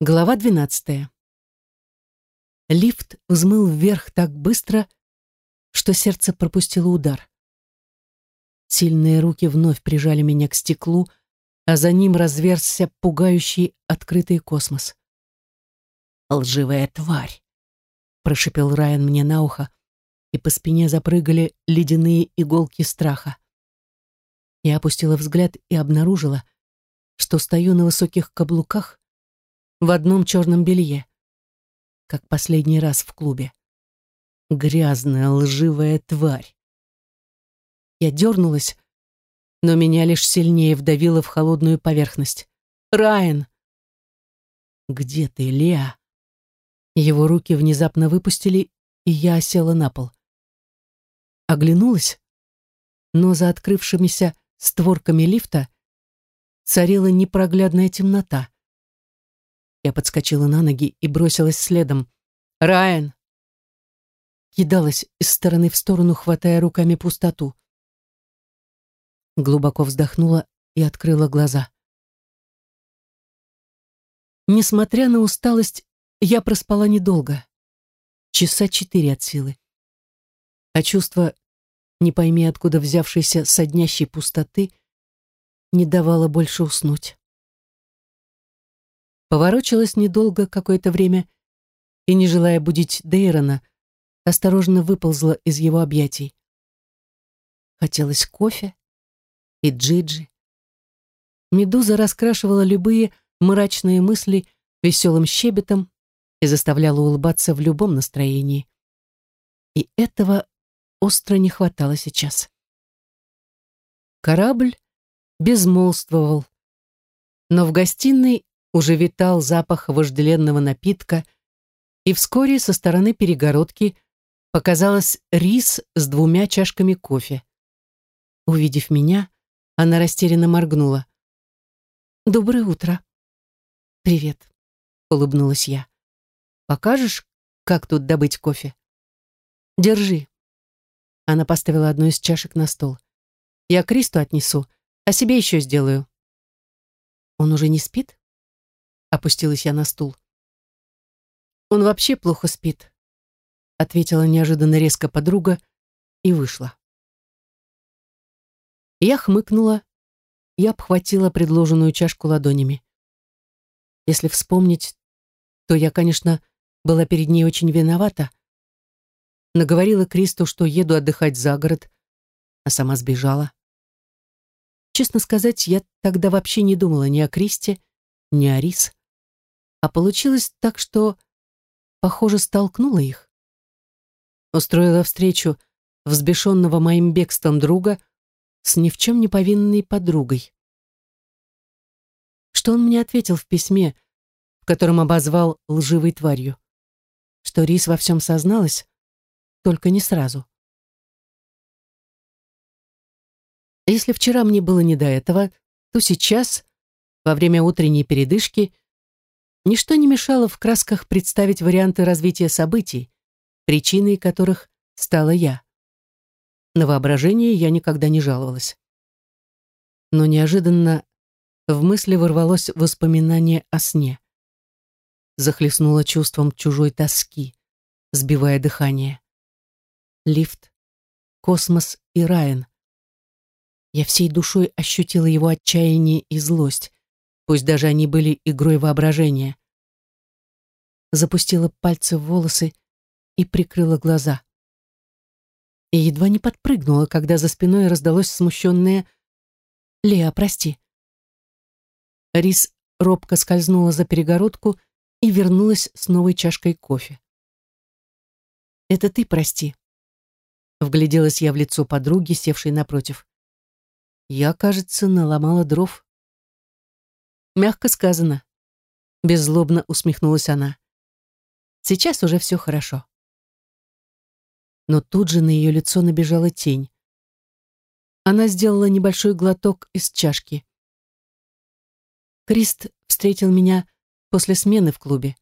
Глава двенадцатая. Лифт взмыл вверх так быстро, что сердце пропустило удар. Сильные руки вновь прижали меня к стеклу, а за ним разверзся пугающий открытый космос. «Лживая тварь!» — прошипел Райан мне на ухо, и по спине запрыгали ледяные иголки страха. Я опустила взгляд и обнаружила, что стою на высоких каблуках в одном черном белье, как последний раз в клубе. Грязная, лживая тварь. Я дернулась, но меня лишь сильнее вдавило в холодную поверхность. «Райан!» «Где ты, Леа?» Его руки внезапно выпустили, и я осела на пол. Оглянулась, но за открывшимися створками лифта царила непроглядная темнота. Я подскочила на ноги и бросилась следом. «Райан!» Кидалась из стороны в сторону, хватая руками пустоту. Глубоко вздохнула и открыла глаза. Несмотря на усталость, я проспала недолго. Часа четыре от силы. А чувство, не пойми откуда взявшейся соднящей пустоты, не давало больше уснуть. Поворочилась недолго, какое-то время, и, не желая будить Дейрона, осторожно выползла из его объятий. Хотелось кофе и джиджи. Медуза раскрашивала любые мрачные мысли веселым щебетом и заставляла улыбаться в любом настроении. И этого остро не хватало сейчас. Корабль безмолвствовал, но в гостиной уже витал запах вожделенного напитка, и вскоре со стороны перегородки показалась рис с двумя чашками кофе. Увидев меня, она растерянно моргнула. «Доброе утро». «Привет», — улыбнулась я. «Покажешь, как тут добыть кофе?» «Держи». Она поставила одну из чашек на стол. «Я Кристу отнесу, а себе еще сделаю». «Он уже не спит?» Опустилась я на стул. «Он вообще плохо спит», — ответила неожиданно резко подруга и вышла. Я хмыкнула и обхватила предложенную чашку ладонями. Если вспомнить, то я, конечно, была перед ней очень виновата. Наговорила Кристу, что еду отдыхать за город, а сама сбежала. Честно сказать, я тогда вообще не думала ни о Кристе, ни о Рис а получилось так, что, похоже, столкнула их. Устроила встречу взбешенного моим бегством друга с ни в чем не повинной подругой. Что он мне ответил в письме, в котором обозвал лживой тварью? Что Рис во всем созналась, только не сразу. Если вчера мне было не до этого, то сейчас, во время утренней передышки, Ничто не мешало в красках представить варианты развития событий, причиной которых стала я. На воображение я никогда не жаловалась. Но неожиданно в мысли ворвалось воспоминание о сне. Захлестнуло чувством чужой тоски, сбивая дыхание. Лифт, космос и Райан. Я всей душой ощутила его отчаяние и злость, пусть даже они были игрой воображения. Запустила пальцы в волосы и прикрыла глаза. И едва не подпрыгнула, когда за спиной раздалось смущенное «Леа, прости». Рис робко скользнула за перегородку и вернулась с новой чашкой кофе. «Это ты прости», — вгляделась я в лицо подруги, севшей напротив. Я, кажется, наломала дров. Мягко сказано. Беззлобно усмехнулась она. Сейчас уже все хорошо. Но тут же на ее лицо набежала тень. Она сделала небольшой глоток из чашки. Крист встретил меня после смены в клубе.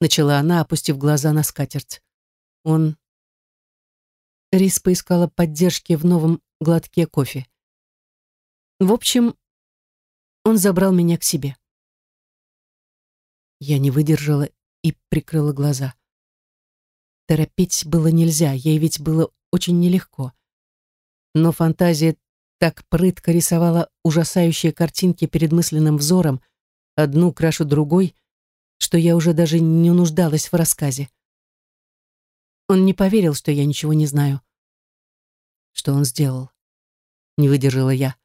Начала она, опустив глаза на скатерть. Он... Рис поискала поддержки в новом глотке кофе. В общем, он забрал меня к себе. Я не выдержала и прикрыла глаза. Торопить было нельзя, ей ведь было очень нелегко. Но фантазия так прытко рисовала ужасающие картинки перед мысленным взором, одну крашу другой, что я уже даже не нуждалась в рассказе. Он не поверил, что я ничего не знаю. Что он сделал? Не выдержала я.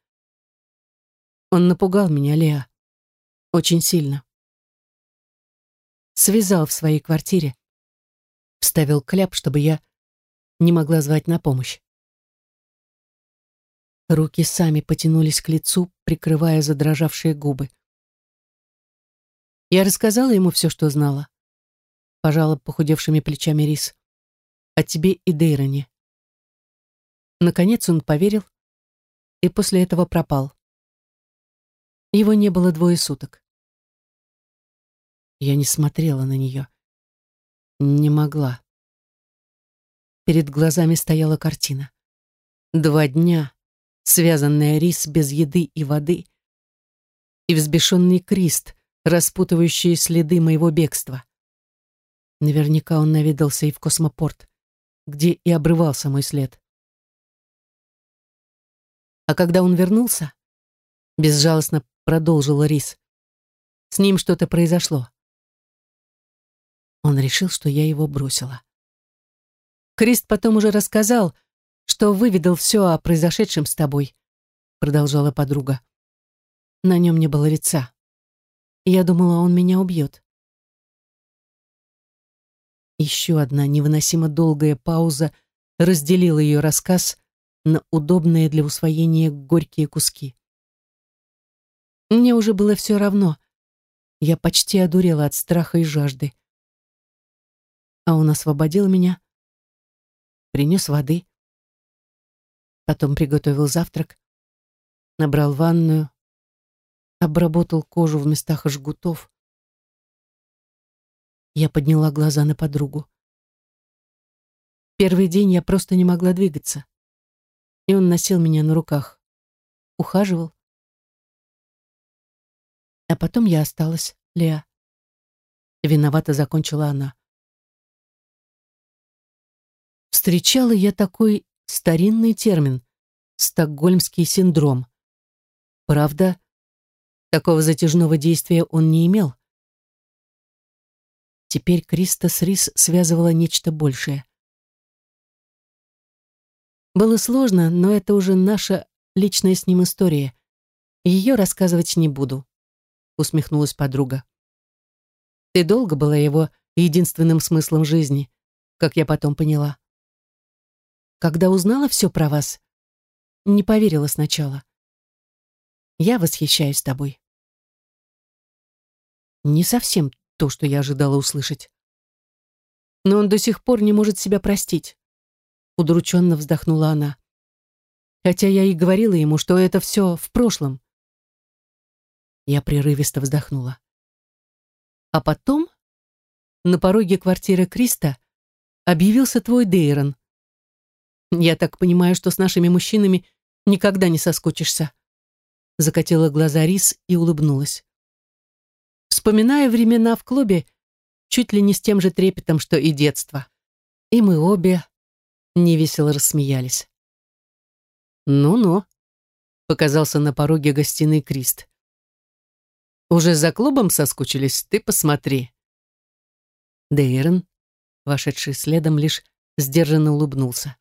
Он напугал меня, Леа. Очень сильно. Связал в своей квартире. Вставил кляп, чтобы я не могла звать на помощь. Руки сами потянулись к лицу, прикрывая задрожавшие губы. Я рассказала ему все, что знала. Пожала похудевшими плечами Рис. О тебе и Дейроне. Наконец он поверил и после этого пропал. Его не было двое суток. Я не смотрела на нее. Не могла. Перед глазами стояла картина. Два дня, связанная рис без еды и воды, и взбешенный Крист, распутывающий следы моего бегства. Наверняка он наведался и в космопорт, где и обрывался мой след. А когда он вернулся, безжалостно продолжила Рис. С ним что-то произошло. Он решил, что я его бросила. Крист потом уже рассказал, что выведал все о произошедшем с тобой, продолжала подруга. На нем не было лица. Я думала, он меня убьет. Еще одна невыносимо долгая пауза разделила ее рассказ на удобные для усвоения горькие куски. Мне уже было все равно. Я почти одурела от страха и жажды. А он освободил меня, принес воды, потом приготовил завтрак, набрал ванную, обработал кожу в местах жгутов. Я подняла глаза на подругу. Первый день я просто не могла двигаться. И он носил меня на руках, ухаживал, а потом я осталась, Леа. Виновато закончила она. Встречала я такой старинный термин — стокгольмский синдром. Правда, такого затяжного действия он не имел. Теперь Криста с Рис связывала нечто большее. Было сложно, но это уже наша личная с ним история. Ее рассказывать не буду усмехнулась подруга. Ты долго была его единственным смыслом жизни, как я потом поняла. Когда узнала все про вас, не поверила сначала. Я восхищаюсь тобой. Не совсем то, что я ожидала услышать. Но он до сих пор не может себя простить. Удрученно вздохнула она. Хотя я и говорила ему, что это все в прошлом. Я прерывисто вздохнула. А потом на пороге квартиры Криста объявился твой Дейрон. Я так понимаю, что с нашими мужчинами никогда не соскучишься. Закатила глаза Рис и улыбнулась. Вспоминая времена в клубе, чуть ли не с тем же трепетом, что и детство. И мы обе невесело рассмеялись. «Ну-ну», — показался на пороге гостиной Крист. Уже за клубом соскучились? Ты посмотри. Дейрон, вошедший следом, лишь сдержанно улыбнулся.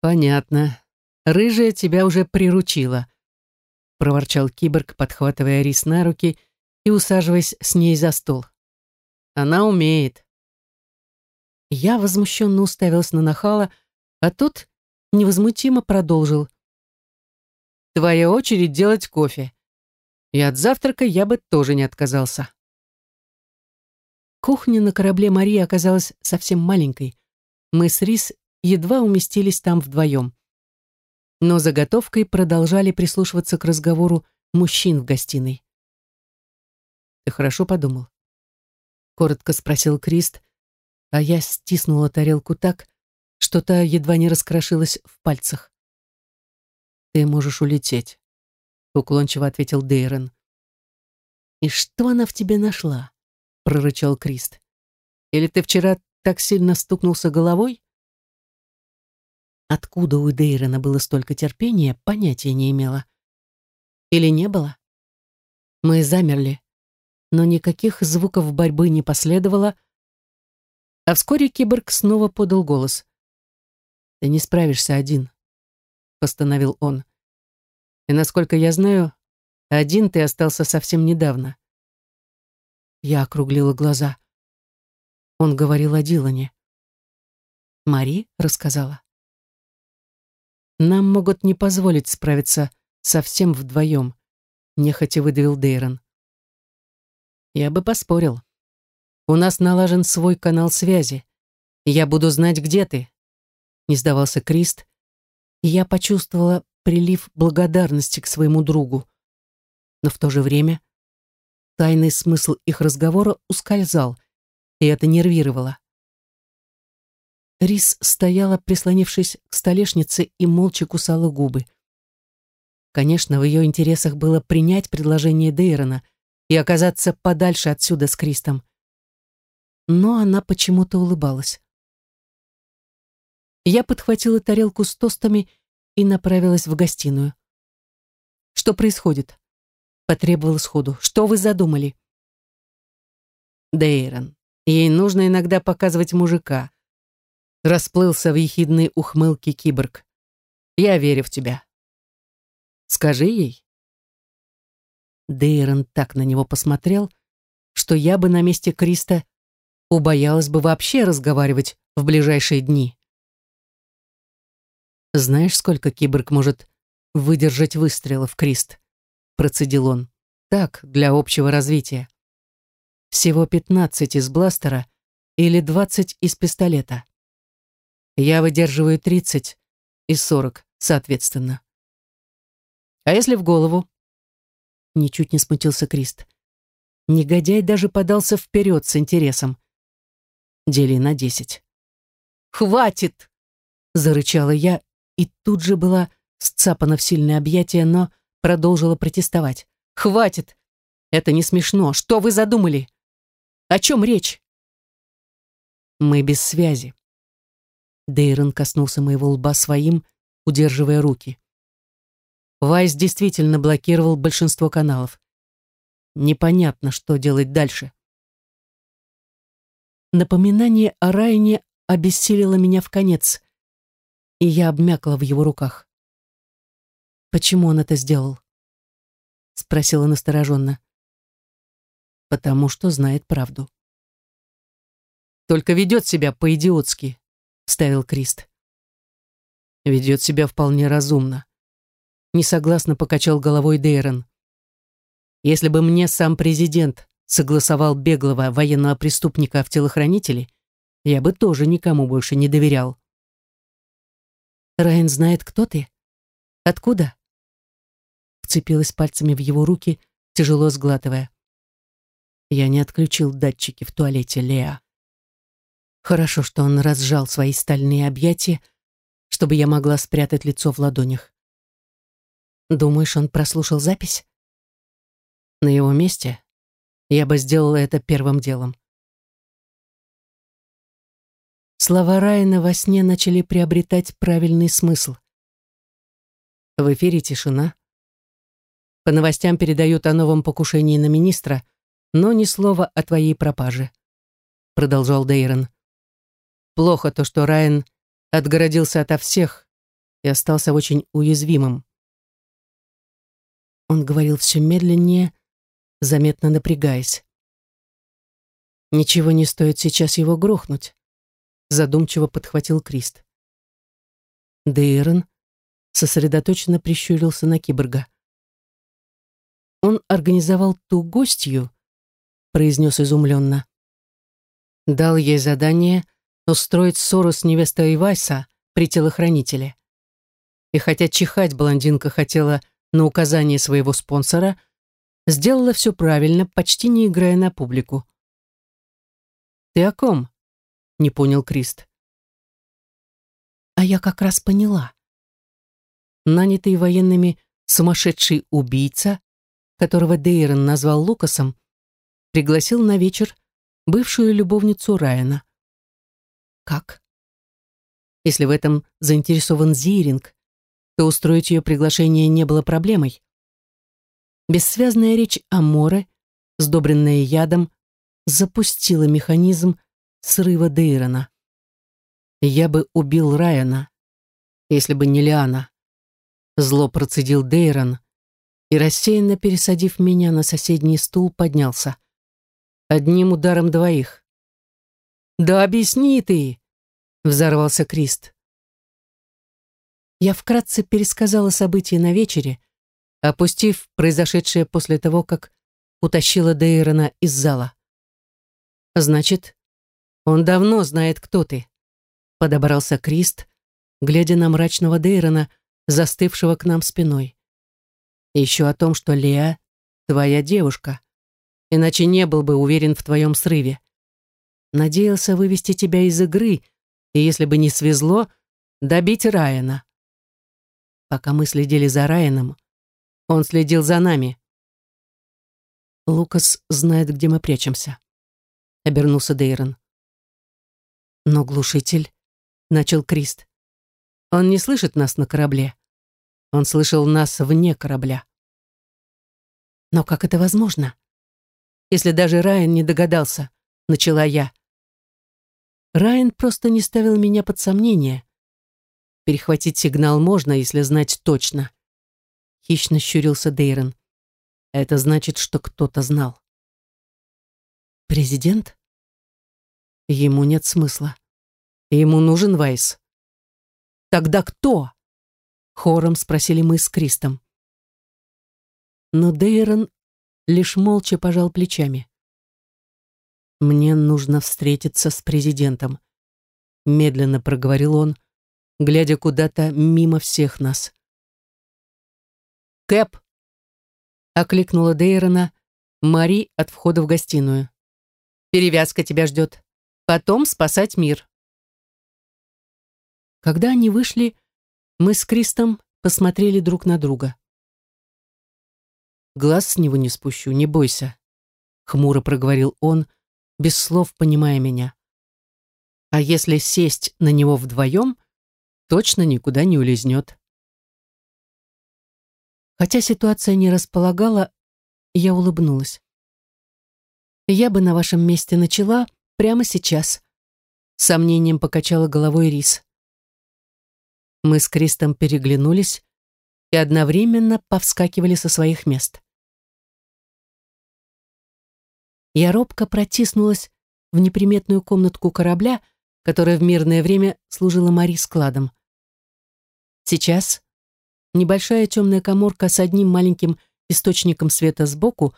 Понятно. Рыжая тебя уже приручила, проворчал киборг, подхватывая рис на руки и усаживаясь с ней за стол. Она умеет. Я возмущенно уставилась на нахала, а тот невозмутимо продолжил. «Твоя очередь делать кофе. И от завтрака я бы тоже не отказался. Кухня на корабле Марии оказалась совсем маленькой. Мы с Рис едва уместились там вдвоем. Но заготовкой продолжали прислушиваться к разговору мужчин в гостиной. «Ты хорошо подумал?» Коротко спросил Крист, а я стиснула тарелку так, что та едва не раскрошилась в пальцах. «Ты можешь улететь уклончиво ответил Дейрон. И что она в тебе нашла? — прорычал Крист. «Или ты вчера так сильно стукнулся головой?» Откуда у Дейрона было столько терпения, понятия не имела. Или не было? Мы замерли, но никаких звуков борьбы не последовало, а вскоре киборг снова подал голос. «Ты не справишься один», — постановил он. «И насколько я знаю, один ты остался совсем недавно». Я округлила глаза. Он говорил о Дилане. Мари рассказала. «Нам могут не позволить справиться совсем вдвоем», — нехотя выдавил Дейрон. «Я бы поспорил. У нас налажен свой канал связи. Я буду знать, где ты», — не сдавался Крист, и я почувствовала прилив благодарности к своему другу. Но в то же время тайный смысл их разговора ускользал, и это нервировало. Рис стояла, прислонившись к столешнице, и молча кусала губы. Конечно, в ее интересах было принять предложение Дейрона и оказаться подальше отсюда с Кристом. Но она почему-то улыбалась. Я подхватила тарелку с тостами и направилась в гостиную. «Что происходит?» Потребовала сходу. «Что вы задумали?» Дейрон, Ей нужно иногда показывать мужика. Расплылся в ехидной ухмылке киборг. Я верю в тебя. Скажи ей. Дейрон так на него посмотрел, что я бы на месте Криста убоялась бы вообще разговаривать в ближайшие дни. «Знаешь, сколько киборг может выдержать выстрелов, Крист?» Процедил он. «Так, для общего развития всего 15 из бластера или 20 из пистолета. Я выдерживаю 30 и 40, соответственно. А если в голову? Ничуть не смутился Крист. Негодяй даже подался вперед с интересом. Дели на 10. «Хватит!» — зарычала я, и тут же была сцапана в сильное объятие, но продолжила протестовать. «Хватит! Это не смешно! Что вы задумали?» О чем речь? Мы без связи. Дейрон коснулся моего лба своим, удерживая руки. Вайс действительно блокировал большинство каналов. Непонятно, что делать дальше. Напоминание о Райне обессилило меня в конец, и я обмякла в его руках. «Почему он это сделал?» — спросила настороженно потому что знает правду. «Только ведет себя по-идиотски», — ставил Крист. «Ведет себя вполне разумно», — несогласно покачал головой Дейрон. «Если бы мне сам президент согласовал беглого военного преступника в телохранители, я бы тоже никому больше не доверял». «Райан знает, кто ты? Откуда?» Вцепилась пальцами в его руки, тяжело сглатывая. Я не отключил датчики в туалете Леа. Хорошо, что он разжал свои стальные объятия, чтобы я могла спрятать лицо в ладонях. Думаешь, он прослушал запись? На его месте я бы сделала это первым делом. Слова Райана во сне начали приобретать правильный смысл. В эфире тишина. По новостям передают о новом покушении на министра, но ни слова о твоей пропаже», — продолжал Дейрон. «Плохо то, что Райан отгородился ото всех и остался очень уязвимым». Он говорил все медленнее, заметно напрягаясь. «Ничего не стоит сейчас его грохнуть», — задумчиво подхватил Крист. Дейрон сосредоточенно прищурился на киборга. Он организовал ту гостью, произнес изумленно. Дал ей задание устроить ссору с невестой Вайса при телохранителе. И хотя чихать блондинка хотела на указание своего спонсора, сделала все правильно, почти не играя на публику. «Ты о ком?» — не понял Крист. А я как раз поняла. Нанятый военными сумасшедший убийца, которого Дейрон назвал Лукасом, пригласил на вечер бывшую любовницу Райана. Как? Если в этом заинтересован Зиринг, то устроить ее приглашение не было проблемой. Бессвязная речь Аморе, сдобренная ядом, запустила механизм срыва Дейрона. Я бы убил Райана, если бы не Лиана. Зло процедил Дейрон и, рассеянно пересадив меня на соседний стул, поднялся. Одним ударом двоих. «Да объясни ты!» — взорвался Крист. Я вкратце пересказала события на вечере, опустив произошедшее после того, как утащила Дейрона из зала. «Значит, он давно знает, кто ты», — подобрался Крист, глядя на мрачного Дейрона, застывшего к нам спиной. «Еще о том, что Леа — твоя девушка, иначе не был бы уверен в твоем срыве. Надеялся вывести тебя из игры, и если бы не свезло, добить Райана. Пока мы следили за Райаном, он следил за нами. Лукас знает, где мы прячемся. Обернулся Дейрон. Но глушитель, начал Крист. Он не слышит нас на корабле. Он слышал нас вне корабля. Но как это возможно? Если даже Райан не догадался, начала я. Райан просто не ставил меня под сомнение. Перехватить сигнал можно, если знать точно. Хищно щурился Дейрон. Это значит, что кто-то знал. Президент? Ему нет смысла. Ему нужен Вайс. Тогда кто? Хором спросили мы с Кристом. Но Дейрон лишь молча пожал плечами. «Мне нужно встретиться с президентом», — медленно проговорил он, глядя куда-то мимо всех нас. «Кэп!» — окликнула Дейрона Мари от входа в гостиную. «Перевязка тебя ждет. Потом спасать мир». Когда они вышли, мы с Кристом посмотрели друг на друга. «Глаз с него не спущу, не бойся», — хмуро проговорил он, без слов понимая меня. «А если сесть на него вдвоем, точно никуда не улизнет». Хотя ситуация не располагала, я улыбнулась. «Я бы на вашем месте начала прямо сейчас», — сомнением покачала головой Рис. Мы с Кристом переглянулись и одновременно повскакивали со своих мест. Я робко протиснулась в неприметную комнатку корабля, которая в мирное время служила Мари складом. Сейчас Небольшая темная коморка с одним маленьким источником света сбоку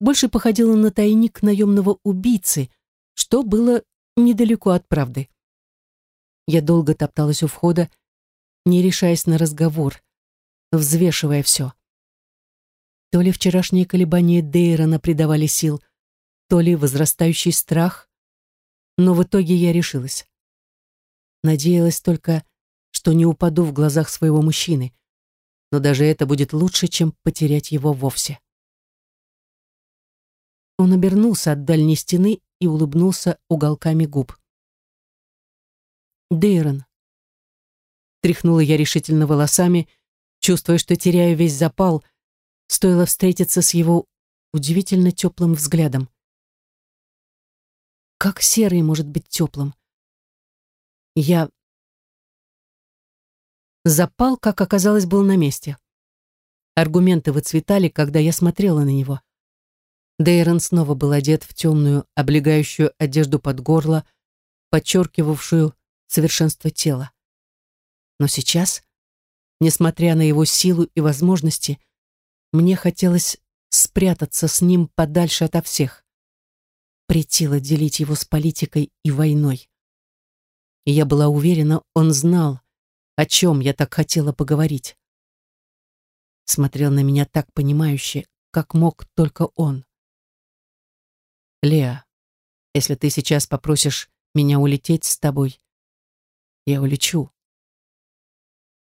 больше походила на тайник наемного убийцы, что было недалеко от правды. Я долго топталась у входа, не решаясь на разговор, взвешивая все. То ли вчерашние колебания Дейрона придавали сил, то ли возрастающий страх, но в итоге я решилась. Надеялась только, что не упаду в глазах своего мужчины, но даже это будет лучше, чем потерять его вовсе. Он обернулся от дальней стены и улыбнулся уголками губ. «Дейрон», — тряхнула я решительно волосами, чувствуя, что теряю весь запал, стоило встретиться с его удивительно теплым взглядом. Как серый может быть теплым? Я Запал, как оказалось, был на месте. Аргументы выцветали, когда я смотрела на него. Дейрон снова был одет в темную, облегающую одежду под горло, подчеркивавшую совершенство тела. Но сейчас, несмотря на его силу и возможности, мне хотелось спрятаться с ним подальше ото всех. Притило делить его с политикой и войной. И я была уверена, он знал, о чем я так хотела поговорить. Смотрел на меня так понимающе, как мог только он. Леа, если ты сейчас попросишь меня улететь с тобой, я улечу.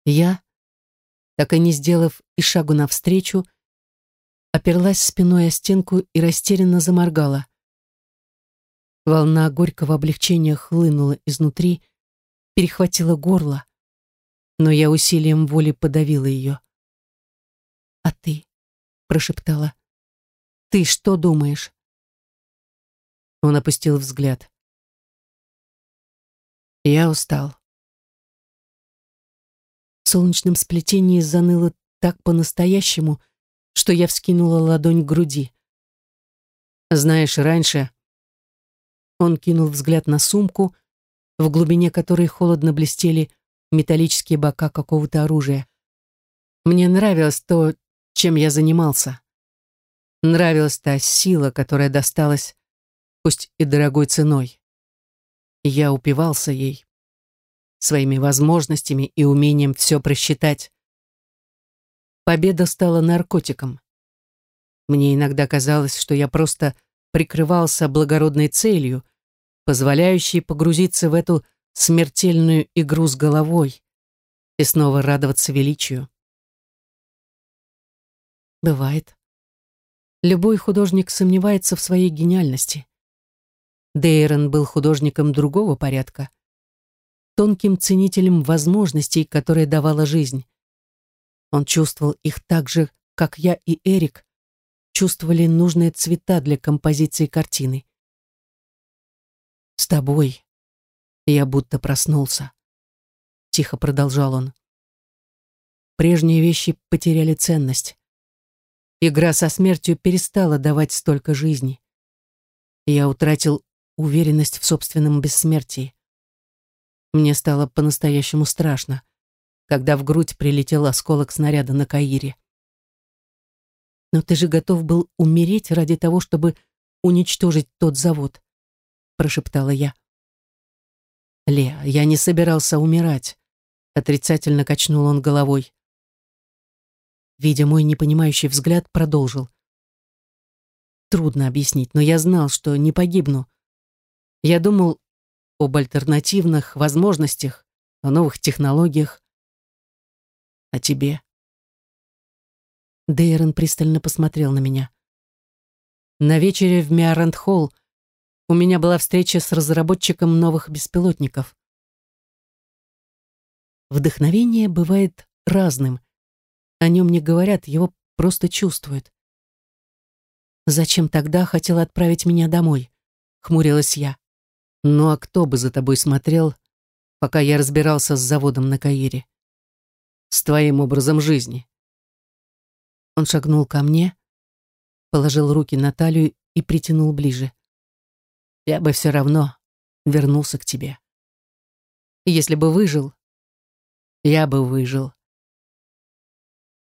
Я, так и не сделав и шагу навстречу, оперлась спиной о стенку и растерянно заморгала. Волна горького облегчения хлынула изнутри, перехватила горло, но я усилием воли подавила ее. «А ты?» — прошептала. «Ты что думаешь?» Он опустил взгляд. Я устал. В солнечном сплетении заныло так по-настоящему, что я вскинула ладонь к груди. Знаешь, раньше он кинул взгляд на сумку, в глубине которой холодно блестели металлические бока какого-то оружия. Мне нравилось то, чем я занимался. Нравилась та сила, которая досталась, пусть и дорогой ценой. Я упивался ей, своими возможностями и умением все просчитать. Победа стала наркотиком. Мне иногда казалось, что я просто прикрывался благородной целью, позволяющей погрузиться в эту смертельную игру с головой и снова радоваться величию. Бывает. Любой художник сомневается в своей гениальности. Дейрон был художником другого порядка, тонким ценителем возможностей, которые давала жизнь. Он чувствовал их так же, как я и Эрик чувствовали нужные цвета для композиции картины. «С тобой я будто проснулся», — тихо продолжал он. Прежние вещи потеряли ценность. Игра со смертью перестала давать столько жизни. Я утратил уверенность в собственном бессмертии. Мне стало по-настоящему страшно, когда в грудь прилетел осколок снаряда на Каире. «Но ты же готов был умереть ради того, чтобы уничтожить тот завод», прошептала я. «Леа, я не собирался умирать», отрицательно качнул он головой видя мой непонимающий взгляд, продолжил. Трудно объяснить, но я знал, что не погибну. Я думал об альтернативных возможностях, о новых технологиях. О тебе. Дейрон пристально посмотрел на меня. На вечере в Миарент-Холл у меня была встреча с разработчиком новых беспилотников. Вдохновение бывает разным — о нем не говорят, его просто чувствуют. «Зачем тогда хотел отправить меня домой?» — хмурилась я. «Ну а кто бы за тобой смотрел, пока я разбирался с заводом на Каире? С твоим образом жизни?» Он шагнул ко мне, положил руки на талию и притянул ближе. «Я бы все равно вернулся к тебе. Если бы выжил, я бы выжил.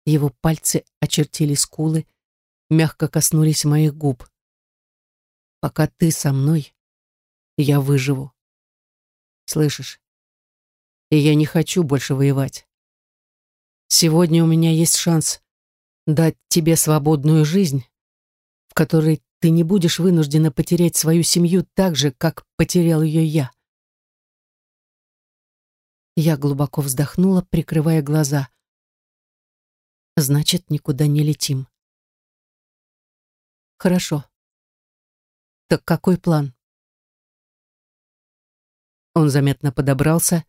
Его пальцы очертили скулы, мягко коснулись моих губ. «Пока ты со мной, я выживу. Слышишь? И я не хочу больше воевать. Сегодня у меня есть шанс дать тебе свободную жизнь, в которой ты не будешь вынуждена потерять свою семью так же, как потерял ее я. Я глубоко вздохнула, прикрывая глаза. Значит, никуда не летим. Хорошо. Так какой план? Он заметно подобрался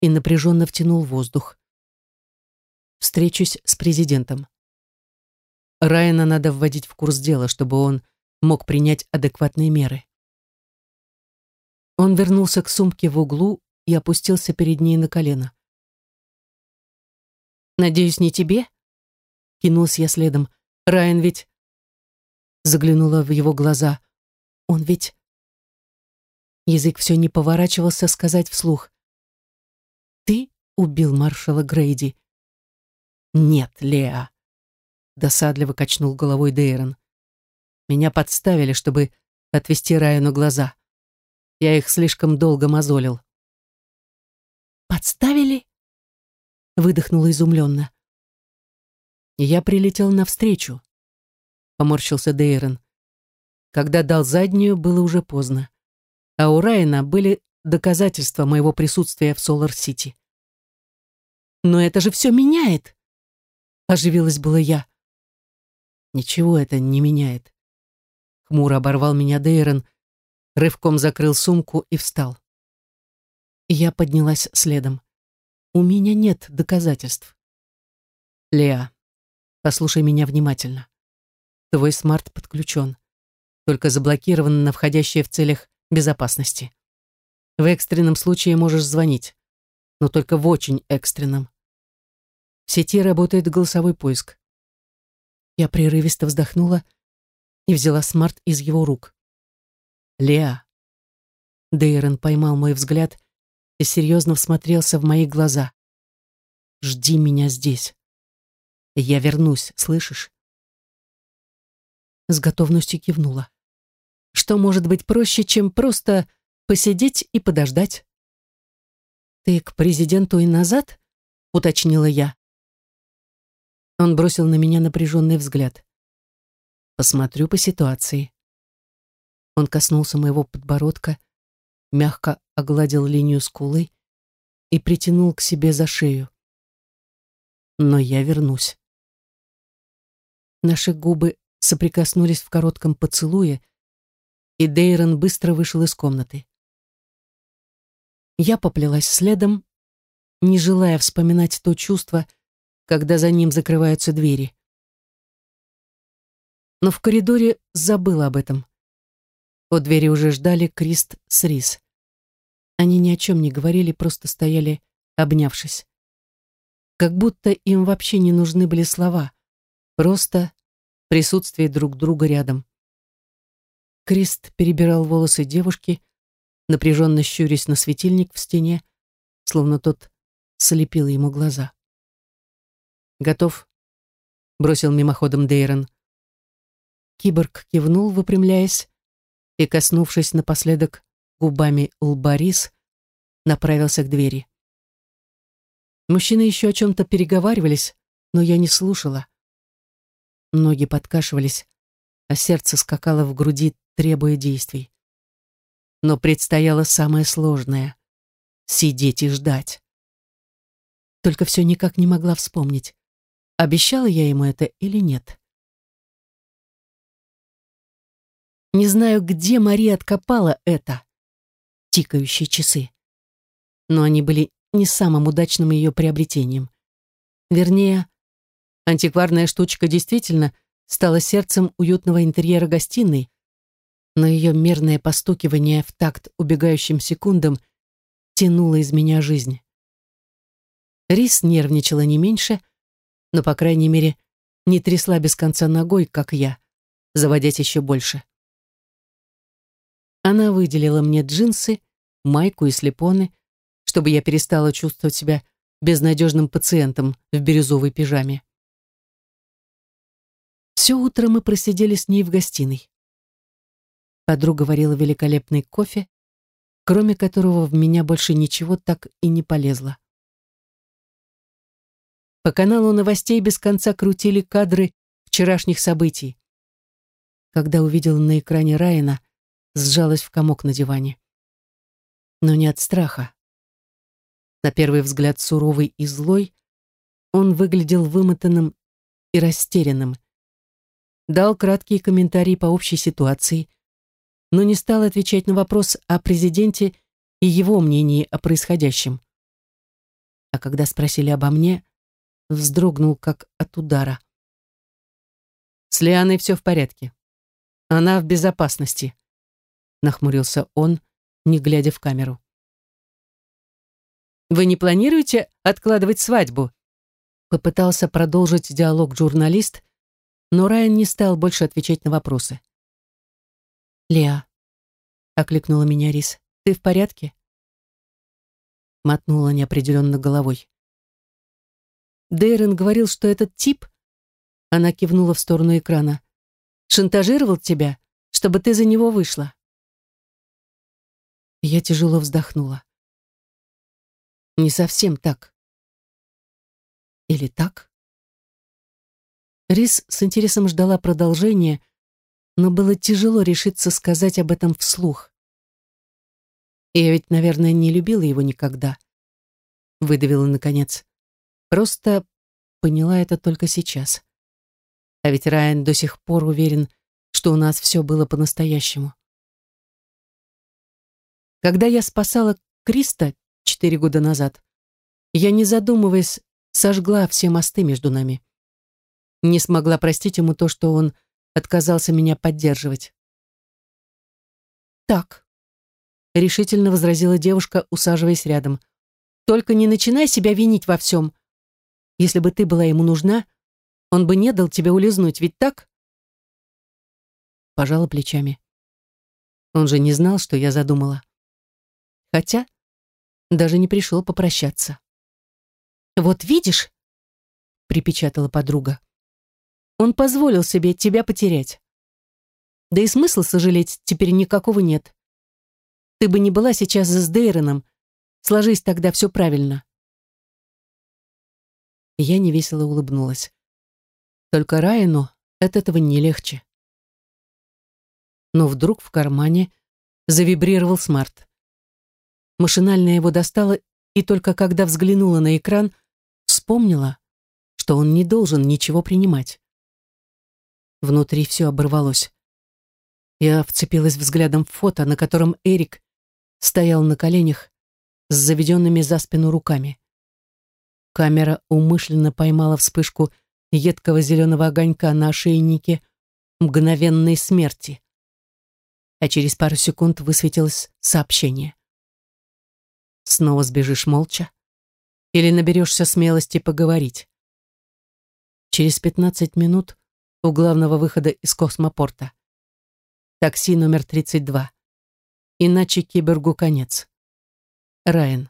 и напряженно втянул воздух. Встречусь с президентом. Райана надо вводить в курс дела, чтобы он мог принять адекватные меры. Он вернулся к сумке в углу и опустился перед ней на колено. «Надеюсь, не тебе?» Кинулась я следом. Райан ведь... Заглянула в его глаза. Он ведь... Язык все не поворачивался сказать вслух. «Ты убил маршала Грейди?» «Нет, Леа», — досадливо качнул головой Дейрон. «Меня подставили, чтобы отвести Райану глаза. Я их слишком долго мозолил». «Подставили?» — выдохнула изумленно. Я прилетел навстречу. Поморщился Дейрон. Когда дал заднюю, было уже поздно. А у Райана были доказательства моего присутствия в Солар-Сити. «Но это же все меняет!» Оживилась была я. «Ничего это не меняет». Хмуро оборвал меня Дейрон, рывком закрыл сумку и встал. Я поднялась следом. У меня нет доказательств. Леа, послушай меня внимательно. Твой смарт подключен, только заблокирован на входящие в целях безопасности. В экстренном случае можешь звонить, но только в очень экстренном. В сети работает голосовой поиск. Я прерывисто вздохнула и взяла смарт из его рук. Леа. Дейрон поймал мой взгляд и серьезно всмотрелся в мои глаза. «Жди меня здесь. Я вернусь, слышишь?» С готовностью кивнула. Что может быть проще, чем просто посидеть и подождать? «Ты к президенту и назад?» — уточнила я. Он бросил на меня напряженный взгляд. «Посмотрю по ситуации». Он коснулся моего подбородка, мягко огладил линию скулы и притянул к себе за шею. Но я вернусь. Наши губы соприкоснулись в коротком поцелуе, и Дейрон быстро вышел из комнаты. Я поплелась следом, не желая вспоминать то чувство, когда за ним закрываются двери. Но в коридоре забыла об этом. У двери уже ждали Крист с Рис. Они ни о чем не говорили, просто стояли, обнявшись. Как будто им вообще не нужны были слова, просто присутствие друг друга рядом. Крист перебирал волосы девушки, напряженно щурясь на светильник в стене, словно тот слепил ему глаза. «Готов?» — бросил мимоходом Дейрон. Киборг кивнул, выпрямляясь, и, коснувшись напоследок губами лбарис, направился к двери. Мужчины еще о чем-то переговаривались, но я не слушала. Ноги подкашивались, а сердце скакало в груди, требуя действий. Но предстояло самое сложное — сидеть и ждать. Только все никак не могла вспомнить, обещала я ему это или нет. Не знаю, где Мария откопала это. Тикающие часы. Но они были не самым удачным ее приобретением. Вернее, антикварная штучка действительно стала сердцем уютного интерьера гостиной, но ее мерное постукивание в такт убегающим секундам тянуло из меня жизнь. Рис нервничала не меньше, но, по крайней мере, не трясла без конца ногой, как я, заводять еще больше. Она выделила мне джинсы, майку и слепоны, чтобы я перестала чувствовать себя безнадежным пациентом в бирюзовой пижаме. Все утро мы просидели с ней в гостиной. Подруга варила великолепный кофе, кроме которого в меня больше ничего так и не полезло. По каналу новостей без конца крутили кадры вчерашних событий. Когда увидела на экране Райана, сжалась в комок на диване. Но не от страха. На первый взгляд суровый и злой, он выглядел вымотанным и растерянным. Дал краткие комментарии по общей ситуации, но не стал отвечать на вопрос о президенте и его мнении о происходящем. А когда спросили обо мне, вздрогнул как от удара. С Лианой все в порядке. Она в безопасности нахмурился он, не глядя в камеру. «Вы не планируете откладывать свадьбу?» Попытался продолжить диалог журналист, но Райан не стал больше отвечать на вопросы. «Леа», — окликнула меня Рис, — «ты в порядке?» Мотнула неопределенно головой. Дейрон говорил, что этот тип, она кивнула в сторону экрана, шантажировал тебя, чтобы ты за него вышла. Я тяжело вздохнула. Не совсем так. Или так? Рис с интересом ждала продолжения, но было тяжело решиться сказать об этом вслух. Я ведь, наверное, не любила его никогда. Выдавила наконец. Просто поняла это только сейчас. А ведь Райан до сих пор уверен, что у нас все было по-настоящему. Когда я спасала Криста четыре года назад, я, не задумываясь, сожгла все мосты между нами. Не смогла простить ему то, что он отказался меня поддерживать. «Так», — решительно возразила девушка, усаживаясь рядом, «только не начинай себя винить во всем. Если бы ты была ему нужна, он бы не дал тебе улизнуть, ведь так?» Пожала плечами. Он же не знал, что я задумала. Хотя даже не пришел попрощаться. «Вот видишь», — припечатала подруга, «он позволил себе тебя потерять. Да и смысла сожалеть теперь никакого нет. Ты бы не была сейчас с Дейроном, сложись тогда все правильно». Я невесело улыбнулась. Только Райану от этого не легче. Но вдруг в кармане завибрировал смарт. Машинально его достала и только когда взглянула на экран, вспомнила, что он не должен ничего принимать. Внутри все оборвалось. Я вцепилась взглядом в фото, на котором Эрик стоял на коленях с заведенными за спину руками. Камера умышленно поймала вспышку едкого зеленого огонька на ошейнике мгновенной смерти. А через пару секунд высветилось сообщение. Снова сбежишь молча? Или наберешься смелости поговорить? Через 15 минут у главного выхода из космопорта. Такси номер 32. Иначе кибергу конец. Райан.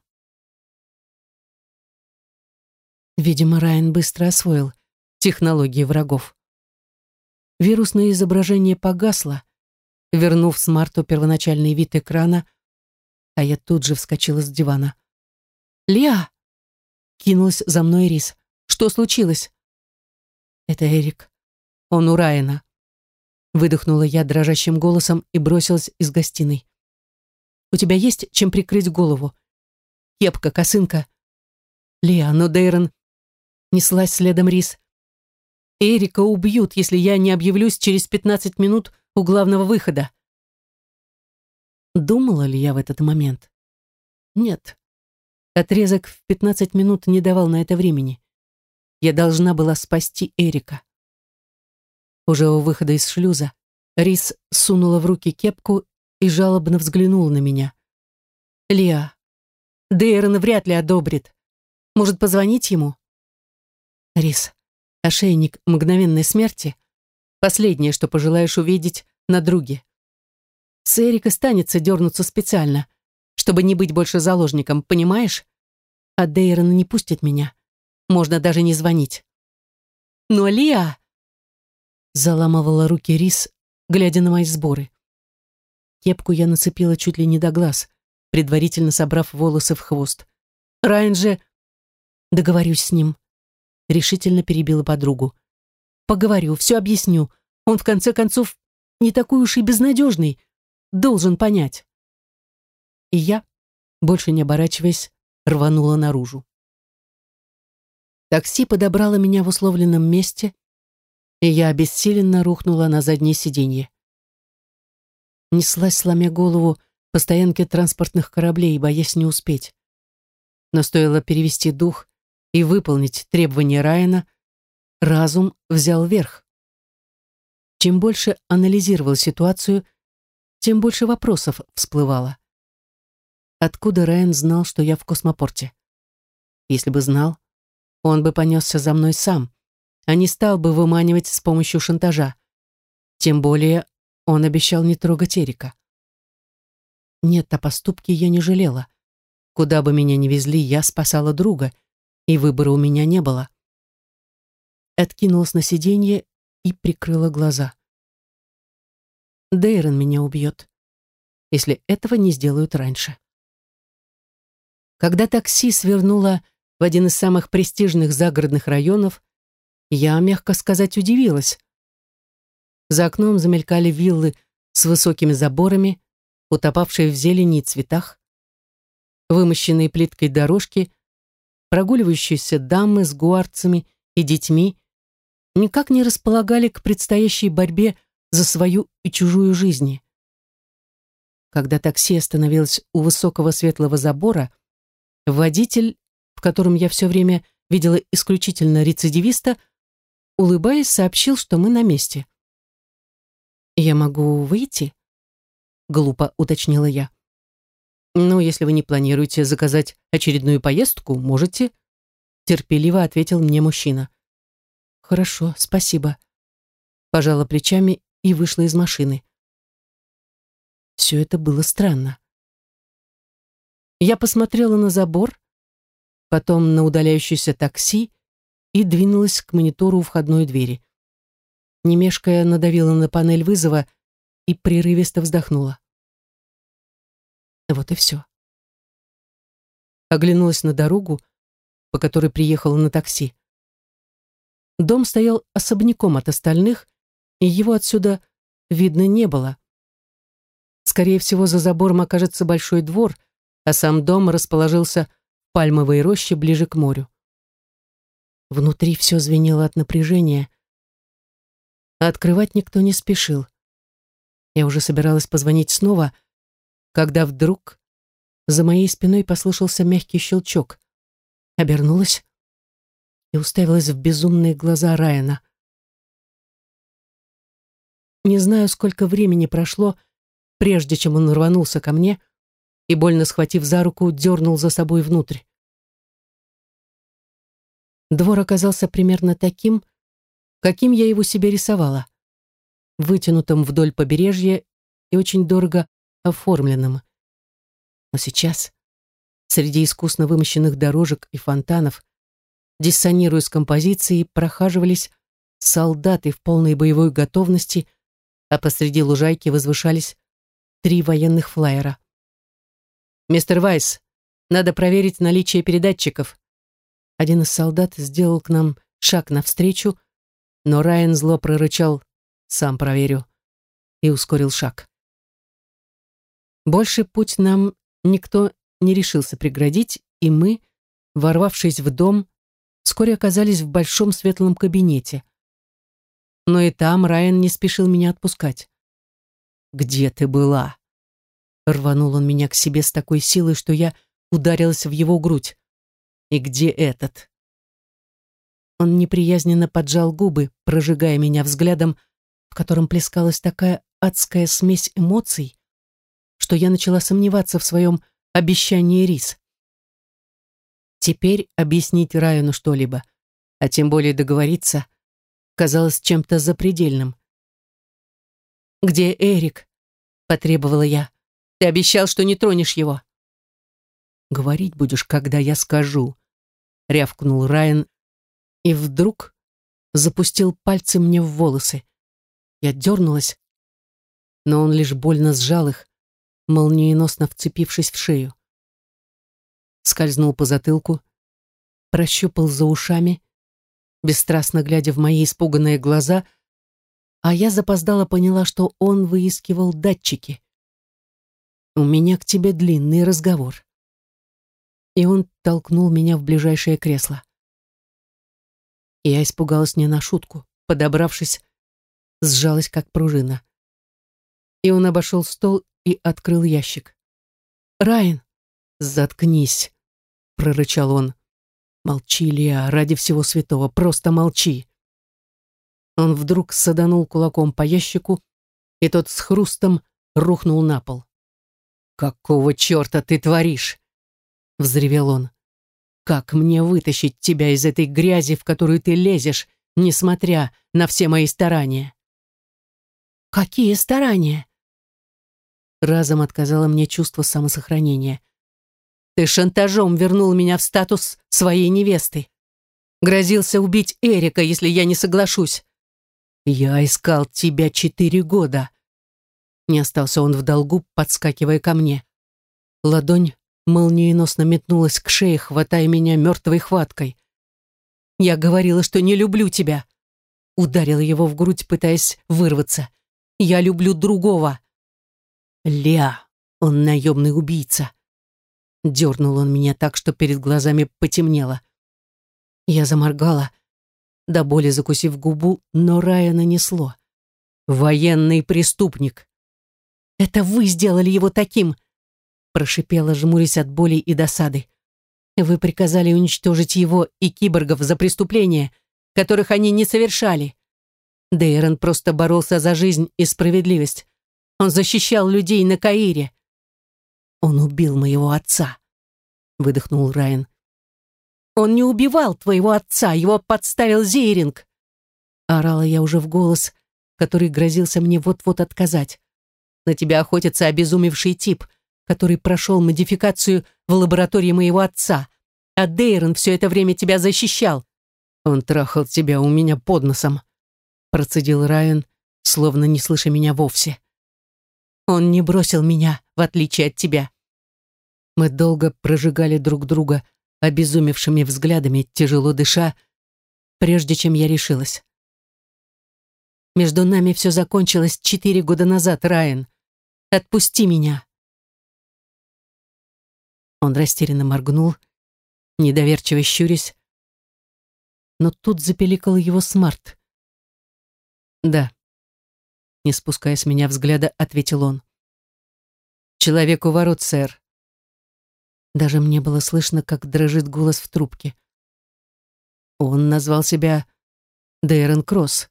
Видимо, Райан быстро освоил технологии врагов. Вирусное изображение погасло, вернув смарту первоначальный вид экрана, а я тут же вскочила с дивана. «Леа!» — кинулась за мной Рис. «Что случилось?» «Это Эрик. Он у Райана». Выдохнула я дрожащим голосом и бросилась из гостиной. «У тебя есть чем прикрыть голову? Кепка, косынка?» «Леа, но Дейрон...» Неслась следом Рис. «Эрика убьют, если я не объявлюсь через пятнадцать минут у главного выхода». Думала ли я в этот момент? Нет. Отрезок в 15 минут не давал на это времени. Я должна была спасти Эрика. Уже у выхода из шлюза Рис сунула в руки кепку и жалобно взглянула на меня. «Лиа, Дейрон вряд ли одобрит. Может, позвонить ему?» «Рис, ошейник мгновенной смерти — последнее, что пожелаешь увидеть на друге. С Эрика станется дернуться специально, чтобы не быть больше заложником, понимаешь? А Дейрон не пустит меня. Можно даже не звонить. Но Лиа... Заламывала руки Рис, глядя на мои сборы. Кепку я нацепила чуть ли не до глаз, предварительно собрав волосы в хвост. Райан же... Договорюсь с ним. Решительно перебила подругу. Поговорю, все объясню. Он, в конце концов, не такой уж и безнадежный должен понять. И я, больше не оборачиваясь, рванула наружу. Такси подобрало меня в условленном месте, и я обессиленно рухнула на заднее сиденье. Неслась, сломя голову, по стоянке транспортных кораблей, боясь не успеть. Но стоило перевести дух и выполнить требования Райана, разум взял верх. Чем больше анализировал ситуацию, тем больше вопросов всплывало. Откуда Райан знал, что я в космопорте? Если бы знал, он бы понесся за мной сам, а не стал бы выманивать с помощью шантажа. Тем более он обещал не трогать Эрика. Нет, о поступке я не жалела. Куда бы меня ни везли, я спасала друга, и выбора у меня не было. Откинулась на сиденье и прикрыла глаза. Дейрон меня убьет, если этого не сделают раньше. Когда такси свернуло в один из самых престижных загородных районов, я, мягко сказать, удивилась. За окном замелькали виллы с высокими заборами, утопавшие в зелени и цветах, вымощенные плиткой дорожки, прогуливающиеся дамы с гуарцами и детьми никак не располагали к предстоящей борьбе за свою и чужую жизни. Когда такси остановилось у высокого светлого забора, водитель, в котором я все время видела исключительно рецидивиста, улыбаясь, сообщил, что мы на месте. «Я могу выйти?» — глупо уточнила я. «Ну, если вы не планируете заказать очередную поездку, можете», — терпеливо ответил мне мужчина. «Хорошо, спасибо», — пожала плечами и вышла из машины. Все это было странно. Я посмотрела на забор, потом на удаляющееся такси и двинулась к монитору у входной двери. Не мешкая, надавила на панель вызова и прерывисто вздохнула. Вот и все. Оглянулась на дорогу, по которой приехала на такси. Дом стоял особняком от остальных, и его отсюда видно не было. Скорее всего, за забором окажется большой двор, а сам дом расположился в пальмовой роще ближе к морю. Внутри все звенело от напряжения, а открывать никто не спешил. Я уже собиралась позвонить снова, когда вдруг за моей спиной послышался мягкий щелчок. Обернулась и уставилась в безумные глаза Райана. Не знаю, сколько времени прошло, прежде чем он рванулся ко мне и, больно схватив за руку, дернул за собой внутрь. Двор оказался примерно таким, каким я его себе рисовала, вытянутым вдоль побережья и очень дорого оформленным. Но сейчас, среди искусно вымощенных дорожек и фонтанов, диссонируя с композицией, прохаживались солдаты в полной боевой готовности, а посреди лужайки возвышались три военных флайера. «Мистер Вайс, надо проверить наличие передатчиков». Один из солдат сделал к нам шаг навстречу, но Райан зло прорычал «Сам проверю» и ускорил шаг. Больше путь нам никто не решился преградить, и мы, ворвавшись в дом, вскоре оказались в большом светлом кабинете. Но и там Райан не спешил меня отпускать. «Где ты была?» Рванул он меня к себе с такой силой, что я ударилась в его грудь. «И где этот?» Он неприязненно поджал губы, прожигая меня взглядом, в котором плескалась такая адская смесь эмоций, что я начала сомневаться в своем обещании рис. Теперь объяснить Райану что-либо, а тем более договориться, казалось чем-то запредельным. «Где Эрик?» — потребовала я. «Ты обещал, что не тронешь его». «Говорить будешь, когда я скажу», — рявкнул Райан и вдруг запустил пальцы мне в волосы. Я дернулась, но он лишь больно сжал их, молниеносно вцепившись в шею. Скользнул по затылку, прощупал за ушами, бесстрастно глядя в мои испуганные глаза — а я запоздала поняла, что он выискивал датчики. «У меня к тебе длинный разговор». И он толкнул меня в ближайшее кресло. Я испугалась не на шутку, подобравшись, сжалась как пружина. И он обошел стол и открыл ящик. «Райан!» «Заткнись!» — прорычал он. «Молчи, Лиа, ради всего святого, просто молчи!» Он вдруг саданул кулаком по ящику, и тот с хрустом рухнул на пол. «Какого черта ты творишь?» — взревел он. «Как мне вытащить тебя из этой грязи, в которую ты лезешь, несмотря на все мои старания?» «Какие старания?» Разом отказало мне чувство самосохранения. «Ты шантажом вернул меня в статус своей невесты. Грозился убить Эрика, если я не соглашусь. «Я искал тебя четыре года». Не остался он в долгу, подскакивая ко мне. Ладонь молниеносно метнулась к шее, хватая меня мертвой хваткой. «Я говорила, что не люблю тебя!» Ударила его в грудь, пытаясь вырваться. «Я люблю другого!» «Ля, он наемный убийца!» Дернул он меня так, что перед глазами потемнело. Я заморгала, до боли закусив губу, но Рая нанесло. «Военный преступник!» Это вы сделали его таким!» Прошипела, жмурясь от боли и досады. «Вы приказали уничтожить его и киборгов за преступления, которых они не совершали. Дейрон просто боролся за жизнь и справедливость. Он защищал людей на Каире. Он убил моего отца», — выдохнул Райан. «Он не убивал твоего отца, его подставил Зейринг!» Орала я уже в голос, который грозился мне вот-вот отказать. «На тебя охотится обезумевший тип, который прошел модификацию в лаборатории моего отца, а Дейрон все это время тебя защищал. Он трахал тебя у меня под носом», процедил Райан, словно не слыша меня вовсе. «Он не бросил меня, в отличие от тебя». Мы долго прожигали друг друга обезумевшими взглядами, тяжело дыша, прежде чем я решилась. Между нами все закончилось четыре года назад, Райан. Отпусти меня. Он растерянно моргнул, недоверчиво щурясь, но тут запеликал его смарт. «Да», — не спуская с меня взгляда, ответил он. «Человек у ворот, сэр». Даже мне было слышно, как дрожит голос в трубке. Он назвал себя Дейрон Кросс.